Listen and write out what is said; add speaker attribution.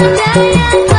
Speaker 1: Yeah, yeah.